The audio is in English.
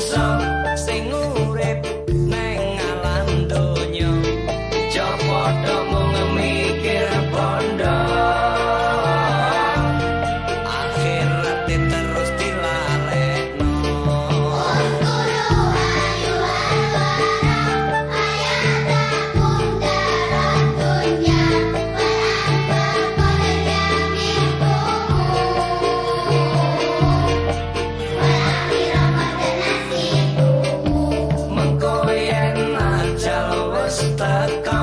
Stuck on